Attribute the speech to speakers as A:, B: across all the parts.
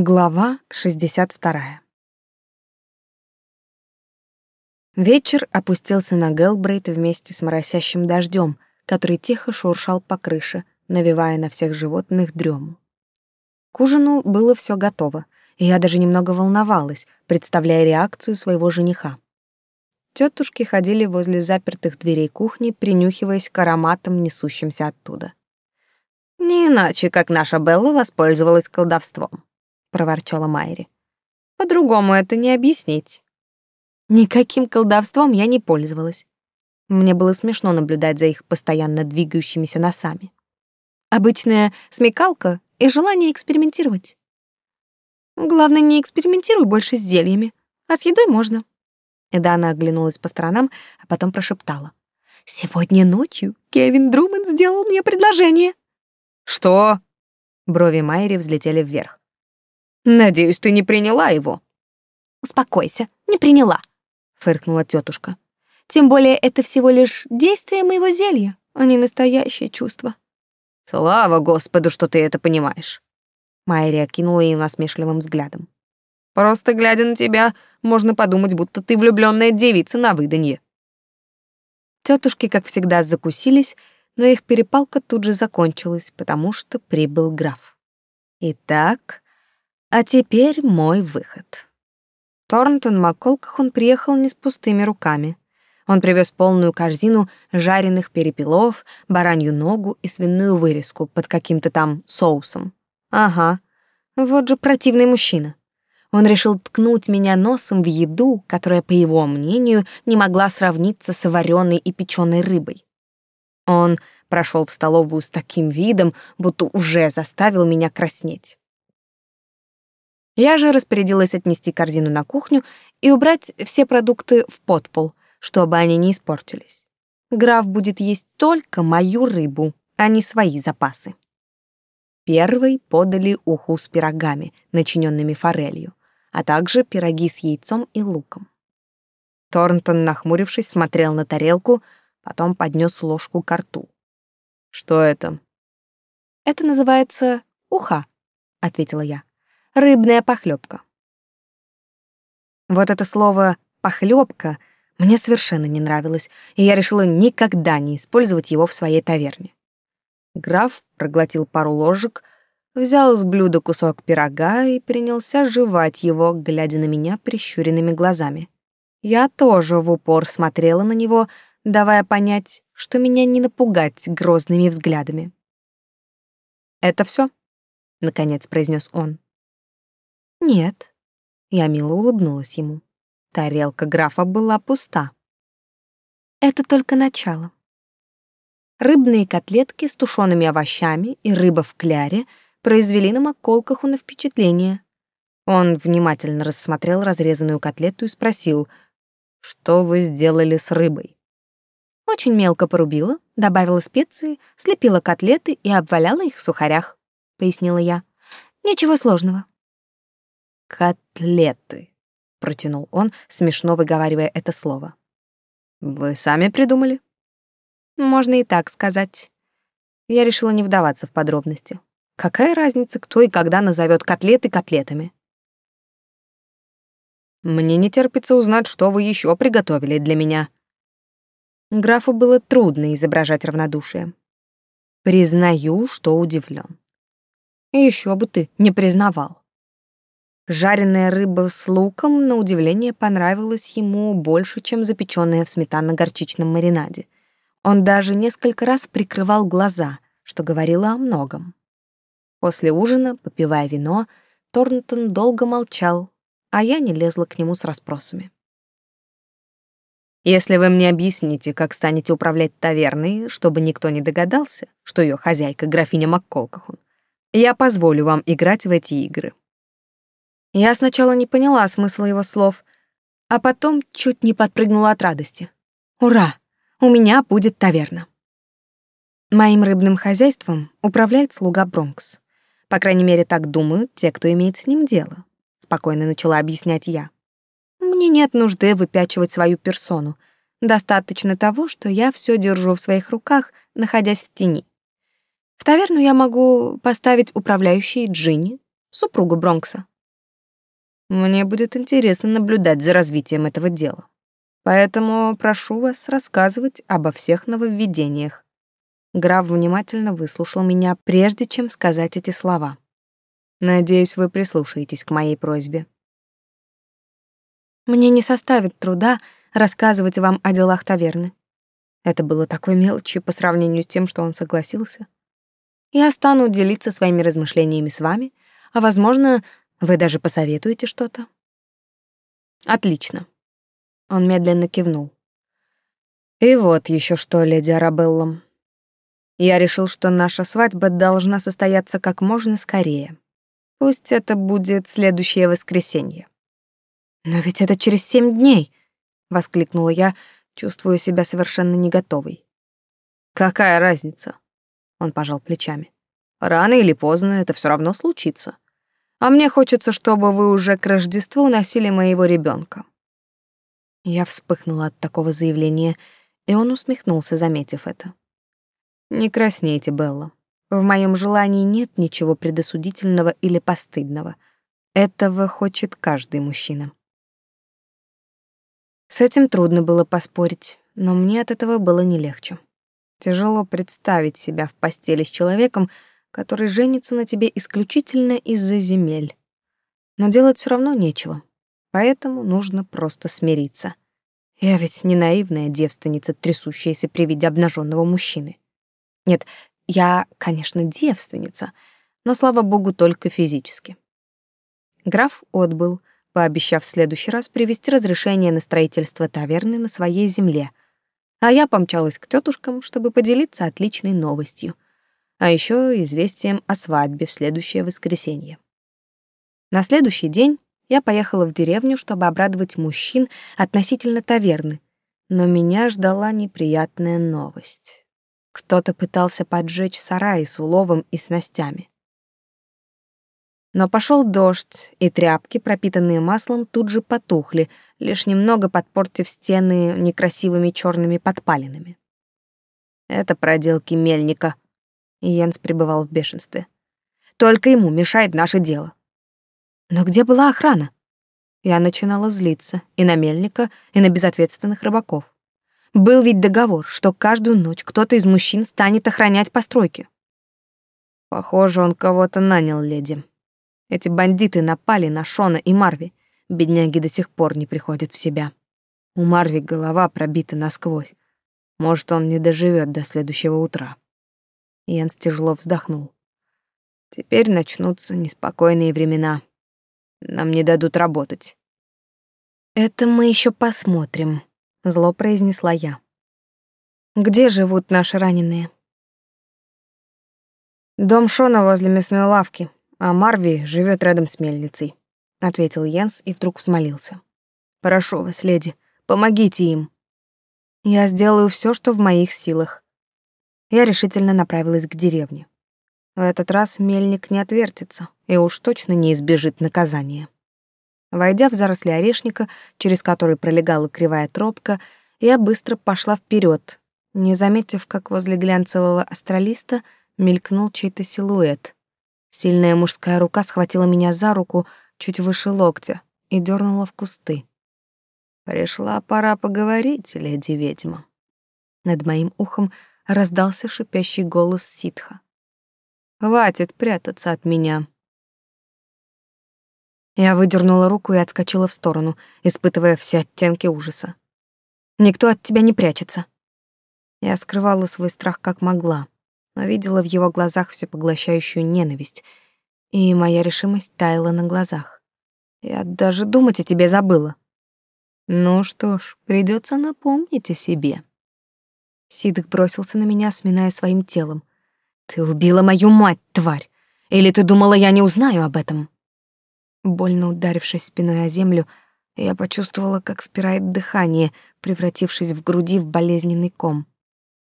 A: Глава 62. Вечер опустился на Гелбрейт вместе с моросящим дождем, который тихо шуршал по крыше, навевая на всех животных дрему. К ужину было все готово, и я даже немного волновалась, представляя реакцию своего жениха. Тетушки ходили возле запертых дверей кухни, принюхиваясь к ароматам, несущимся оттуда.
B: Не иначе, как наша Белла воспользовалась колдовством
A: проворчала Майри.
B: По-другому это не объяснить.
A: Никаким колдовством я не пользовалась. Мне было смешно наблюдать за их постоянно двигающимися носами. Обычная смекалка и желание экспериментировать. Главное, не экспериментируй больше с зельями, а с едой можно. Эдана оглянулась по сторонам, а потом прошептала. «Сегодня ночью Кевин Друман сделал мне предложение».
B: «Что?»
A: Брови Майри взлетели вверх.
B: Надеюсь, ты не приняла его.
A: Успокойся, не приняла, фыркнула тетушка. Тем более это всего лишь действие моего зелья, а не настоящее чувство.
B: Слава Господу, что ты это понимаешь.
A: Майя окинула ее насмешливым взглядом.
B: Просто глядя на тебя, можно подумать, будто ты влюбленная девица на выданье.
A: Тетушки, как всегда, закусились, но их перепалка тут же закончилась, потому что прибыл граф. Итак, а теперь мой выход. Торнтон Макколках приехал не с пустыми руками. Он привез полную корзину жареных перепелов, баранью ногу и свиную вырезку под каким-то там соусом. Ага, вот же противный мужчина. Он решил ткнуть меня носом в еду, которая, по его мнению, не могла сравниться с вареной и печеной рыбой. Он прошел в столовую с таким видом, будто уже заставил меня краснеть. Я же распорядилась отнести корзину на кухню и убрать все продукты в подпол, чтобы они не испортились. Граф будет есть только мою рыбу, а не свои запасы. Первый подали уху с пирогами, начиненными форелью, а также пироги с яйцом и луком. Торнтон, нахмурившись, смотрел на тарелку, потом поднес ложку к рту.
B: «Что это?»
A: «Это называется уха», — ответила я рыбная похлебка. Вот это слово «похлебка» мне совершенно не нравилось, и я решила никогда не использовать его в своей таверне. Граф проглотил пару ложек, взял с блюда кусок пирога и принялся жевать его, глядя на меня прищуренными глазами. Я тоже в упор смотрела на него, давая понять, что меня не напугать грозными взглядами. «Это все? наконец произнес он. Нет. Я мило улыбнулась ему. Тарелка графа была пуста. Это только начало. Рыбные котлетки с тушеными овощами и рыба в кляре произвели на Макколкаху на впечатление. Он внимательно рассмотрел разрезанную котлету и спросил, «Что вы сделали с рыбой?» Очень мелко порубила, добавила специи, слепила котлеты и обваляла их в сухарях, — пояснила я. «Ничего сложного. «Котлеты», — протянул он, смешно выговаривая это слово. «Вы сами придумали?» «Можно и так сказать». Я решила не вдаваться в подробности. Какая разница, кто и когда назовет котлеты котлетами?
B: Мне не терпится узнать, что вы еще приготовили для меня.
A: Графу было трудно изображать равнодушие. Признаю, что удивлен. Еще бы ты не признавал. Жареная рыба с луком, на удивление, понравилась ему больше, чем запеченная в сметанно-горчичном маринаде. Он даже несколько раз прикрывал глаза, что говорило о многом. После ужина, попивая вино, Торнтон долго молчал, а я не лезла к нему с расспросами.
B: «Если вы мне объясните, как станете управлять таверной, чтобы никто не догадался, что ее хозяйка графиня Макколкахун, я позволю вам играть в эти игры»,
A: я сначала не поняла смысла его слов, а потом чуть не подпрыгнула от радости. Ура! У меня будет таверна. Моим рыбным хозяйством управляет слуга Бронкс. По крайней мере, так думают те, кто имеет с ним дело, спокойно начала объяснять я. Мне нет нужды выпячивать свою персону. Достаточно того, что я все держу в своих руках, находясь в тени. В таверну я могу поставить управляющий Джинни, супругу Бронкса. Мне будет интересно наблюдать за развитием этого дела. Поэтому прошу вас рассказывать обо всех нововведениях. Граф внимательно выслушал меня, прежде чем сказать эти слова. Надеюсь, вы прислушаетесь к моей просьбе. Мне не составит труда рассказывать вам о делах таверны. Это было такой мелочью по сравнению с тем, что он согласился. Я стану делиться своими размышлениями с вами, а, возможно, вы даже посоветуете что-то. Отлично. Он медленно кивнул. И вот еще что, леди Арабелла. Я решил, что наша свадьба должна состояться как можно скорее. Пусть это будет следующее воскресенье. Но ведь это через семь дней, воскликнула я, чувствуя себя совершенно не готовой. Какая разница? Он пожал плечами. Рано или поздно это все равно случится. А мне хочется, чтобы вы уже к Рождеству носили моего ребенка. Я вспыхнула от такого заявления, и он усмехнулся, заметив это. Не краснейте, Белла. В моем желании нет ничего предосудительного или постыдного. Этого хочет каждый мужчина. С этим трудно было поспорить, но мне от этого было не легче. Тяжело представить себя в постели с человеком, который женится на тебе исключительно из-за земель. Но делать все равно нечего, поэтому нужно просто смириться. Я ведь не наивная девственница, трясущаяся при виде обнаженного мужчины. Нет, я, конечно, девственница, но, слава богу, только физически. Граф отбыл, пообещав в следующий раз привести разрешение на строительство таверны на своей земле, а я помчалась к тетушкам, чтобы поделиться отличной новостью, а еще известием о свадьбе в следующее воскресенье. На следующий день я поехала в деревню, чтобы обрадовать мужчин относительно таверны, но меня ждала неприятная новость. Кто-то пытался поджечь сараи с уловом и снастями. Но пошел дождь, и тряпки, пропитанные маслом, тут же потухли, лишь немного подпортив стены некрасивыми черными подпалинами. Это проделки мельника. И Йенс пребывал в бешенстве. Только ему мешает наше дело. Но где была охрана? Я начинала злиться и на мельника, и на безответственных рыбаков. Был ведь договор, что каждую ночь кто-то из мужчин станет охранять постройки. Похоже, он кого-то нанял, леди. Эти бандиты напали на Шона и Марви. Бедняги до сих пор не приходят в себя. У Марви голова пробита насквозь. Может, он не доживет до следующего утра. Янс тяжело вздохнул. Теперь начнутся неспокойные времена. Нам не дадут работать. Это мы еще посмотрим, зло произнесла я. Где живут наши раненые? Дом Шона возле мясной лавки, а Марви живет рядом с мельницей, ответил Йенс и вдруг взмолился. Прошу вас, леди, помогите им. Я сделаю все, что в моих силах. Я решительно направилась к деревне. В этот раз мельник не отвертится и уж точно не избежит наказания. Войдя в заросли орешника, через который пролегала кривая тропка, я быстро пошла вперед, не заметив, как возле глянцевого астролиста мелькнул чей-то силуэт. Сильная мужская рука схватила меня за руку чуть выше локтя и дернула в кусты. «Пришла пора поговорить, леди-ведьма». Над моим ухом раздался шипящий голос ситха. «Хватит прятаться от меня». Я выдернула руку и отскочила в сторону, испытывая все оттенки ужаса. «Никто от тебя не прячется». Я скрывала свой страх как могла, но видела в его глазах всепоглощающую ненависть, и моя решимость таяла на глазах. Я даже думать о тебе забыла. Ну что ж, придется напомнить о себе. Сидок бросился на меня, сминая своим телом. Ты убила мою мать, тварь! Или ты думала, я не узнаю об этом? Больно ударившись спиной о землю, я почувствовала, как спирает дыхание, превратившись в груди в болезненный ком.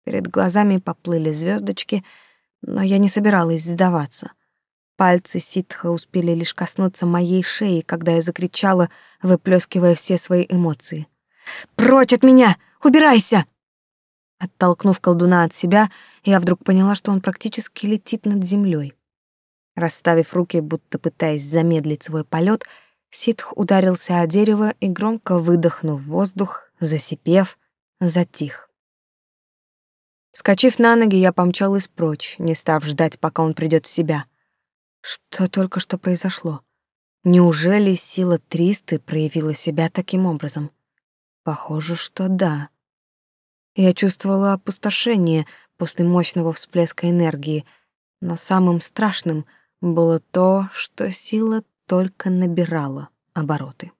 A: Перед глазами поплыли звездочки, но я не собиралась сдаваться. Пальцы ситха успели лишь коснуться моей шеи, когда я закричала, выплескивая все свои эмоции. «Прочь от меня! Убирайся!» Оттолкнув колдуна от себя, я вдруг поняла, что он практически летит над землей. Расставив руки, будто пытаясь замедлить свой полет, ситх ударился о дерево и, громко выдохнув воздух, засипев, затих. Скочив на ноги, я помчалась прочь, не став ждать, пока он придет в себя. Что только что произошло? Неужели сила Тристы проявила себя таким образом? Похоже, что да. Я чувствовала опустошение после мощного всплеска энергии, но самым страшным было то, что сила только набирала обороты.